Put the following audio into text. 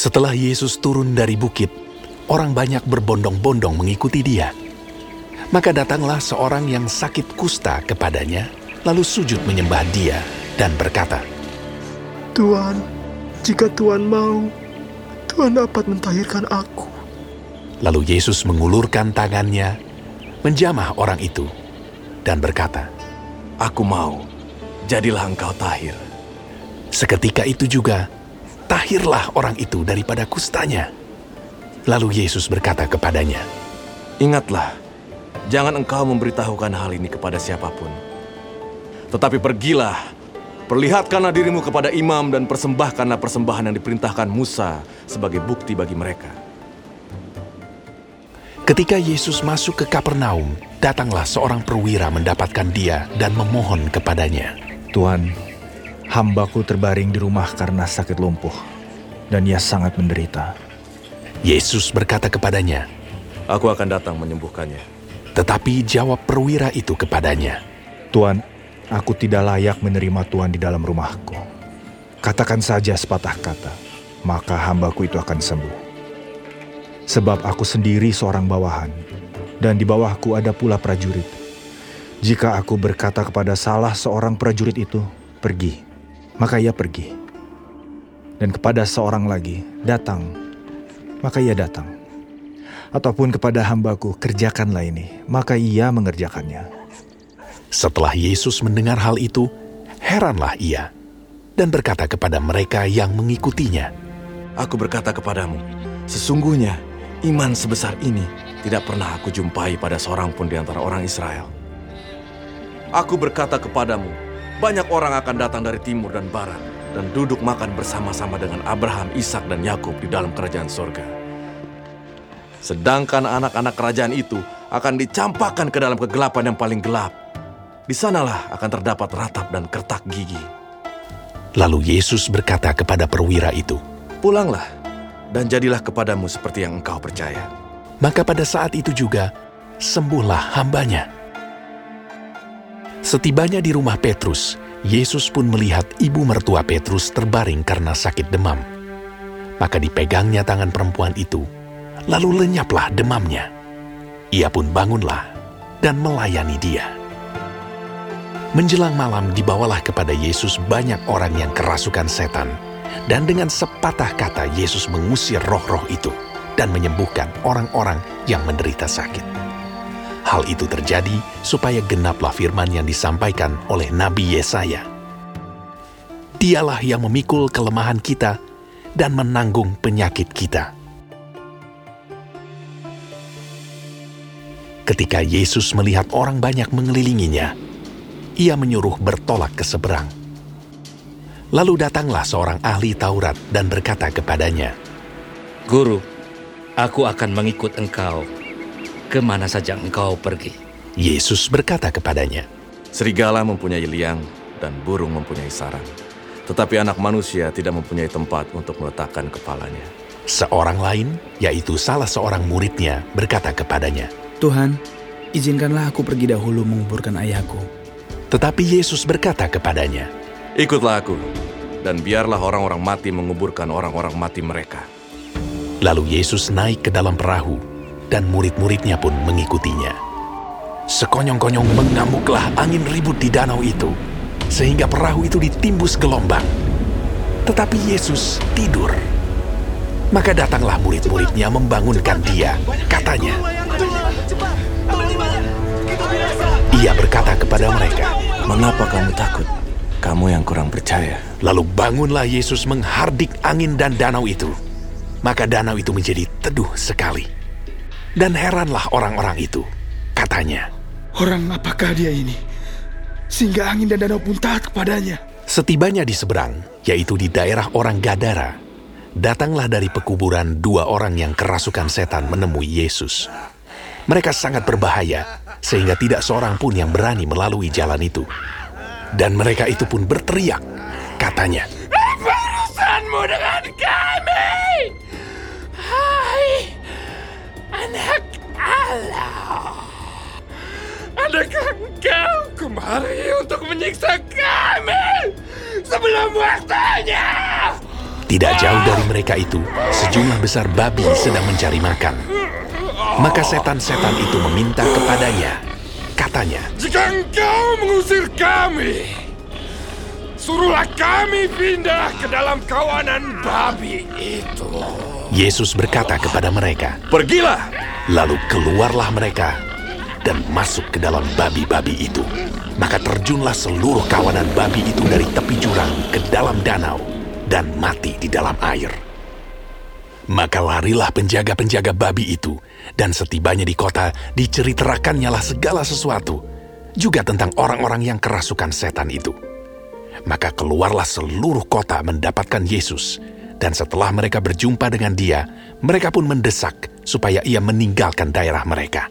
Setelah Yesus turun dari bukit, orang banyak berbondong-bondong mengikuti dia. Maka datanglah seorang yang sakit kusta kepadanya, lalu sujud menyembah dia dan berkata, Tuhan, jika Tuhan mau, Tuhan dapat mentahirkan aku. Lalu Yesus mengulurkan tangannya, menjamah orang itu, dan berkata, Aku mau, jadilah engkau tahir. Seketika itu juga, tahirlah orang itu daripada kustanya. Lalu Yesus berkata kepadanya, Ingatlah, jangan engkau memberitahukan hal ini kepada siapa pun. Tetapi pergilah, perlihatkanlah dirimu kepada imam dan persembahkanlah persembahan yang diperintahkan Musa sebagai bukti bagi mereka. Ketika Yesus masuk ke Kapernaum, datanglah seorang perwira mendapatkan dia dan memohon kepadanya. Tuhan, hambaku terbaring di rumah karena sakit lumpuh, dan ia sangat menderita. Yesus berkata kepadanya, Aku akan datang menyembuhkannya. tetapi jawab perwira itu kepadanya, Tuhan, aku tidak layak menerima Tuhan di dalam rumahku. Katakan saja sepatah kata, maka hambaku itu akan sembuh. Sebab aku sendiri seorang bawahan, dan di bawahku ada pula prajurit. Jika aku berkata kepada salah seorang prajurit itu, pergi, maka ia pergi. Dan kepada seorang lagi, datang, maka ia datang. Ataupun kepada hambaku, kerjakanlah ini, maka ia mengerjakannya. Setelah Yesus mendengar hal itu, heranlah ia dan berkata kepada mereka yang mengikutinya, Aku berkata kepadamu, sesungguhnya iman sebesar ini tidak pernah aku jumpai pada seorang pun di antara orang Israel. Aku berkata kepadamu, banyak orang akan datang dari timur dan barat dan duduk makan bersama-sama dengan Abraham, Ishak dan Yakub di dalam kerajaan sorga. Sedangkan anak-anak kerajaan itu akan dicampakkan ke dalam kegelapan yang paling gelap. Di sanalah akan terdapat ratap dan kertak gigi. Lalu Yesus berkata kepada perwira itu, Pulanglah dan jadilah kepadamu seperti yang engkau percaya. maka pada saat itu juga sembuhlah hambanya. Setibanya di rumah Petrus, Yesus pun melihat ibu mertua Petrus terbaring karena sakit demam. Maka dipegangnya tangan perempuan itu, lalu lenyaplah demamnya. Ia pun bangunlah dan melayani dia. Menjelang malam dibawalah kepada Yesus banyak orang yang kerasukan setan. Dan dengan sepatah kata Yesus mengusir roh-roh itu dan menyembuhkan orang-orang yang menderita sakit. Hal itu terjadi supaya genaplah firman yang disampaikan oleh Nabi Yesaya. Dialah yang memikul kelemahan kita dan menanggung penyakit kita. Ketika Yesus melihat orang banyak mengelilinginya, ia menyuruh bertolak ke seberang. Lalu datanglah seorang ahli Taurat dan berkata kepadanya, Guru, aku akan mengikut engkau ke mana saja engkau pergi. Yesus berkata kepadanya, Serigala mempunyai liang dan burung mempunyai sarang. Tetapi anak manusia tidak mempunyai tempat untuk meletakkan kepalanya. Seorang lain, yaitu salah seorang muridnya, berkata kepadanya, Tuhan, izinkanlah aku pergi dahulu menguburkan ayahku. tetapi Yesus berkata kepadanya, Ikutlah aku, dan biarlah orang-orang mati menguburkan orang-orang mati mereka. Lalu Yesus naik ke dalam perahu, dan murid-muridnya pun mengikutinya. Sekonyong-konyong mengamuklah angin ribut di danau itu, sehingga perahu itu ditimbus gelombang. Tetapi Yesus tidur. Maka datanglah murid-muridnya membangunkan dia, katanya. Ia berkata kepada mereka, Mengapa kamu takut? Kamu yang kurang percaya. Lalu bangunlah Yesus menghardik angin dan danau itu. Maka danau itu menjadi teduh sekali. Dan heranlah orang-orang itu. Katanya, Orang apakah dia ini? Sehingga angin dan danau pun taat kepadanya. setibanya di seberang, yaitu di daerah orang Gadara, datanglah dari pekuburan dua orang yang kerasukan setan menemui Yesus. Mereka sangat berbahaya, sehingga tidak seorang pun yang berani melalui jalan itu. Dan mereka itu pun berteriak, katanya, kemari untuk menyiksa kami sebelum waktunya? Tidak jauh dari mereka itu, sejumlah besar babi sedang mencari makan. Maka setan-setan itu meminta kepadanya. Katanya, Jika engkau mengusir kami, suruhlah kami pindah ke dalam kawanan babi itu. Yesus berkata kepada mereka, Pergilah! Lalu keluarlah mereka dan masuk ke dalam babi-babi itu. Maka terjunlah seluruh kawanan babi itu dari tepi jurang ke dalam danau dan mati di dalam air. Maka larilah penjaga-penjaga babi itu, dan setibanya di kota diceriterakannya lah segala sesuatu, juga tentang orang-orang yang kerasukan setan itu. Maka keluarlah seluruh kota mendapatkan Yesus, dan setelah mereka berjumpa dengan dia, mereka pun mendesak supaya ia meninggalkan daerah mereka.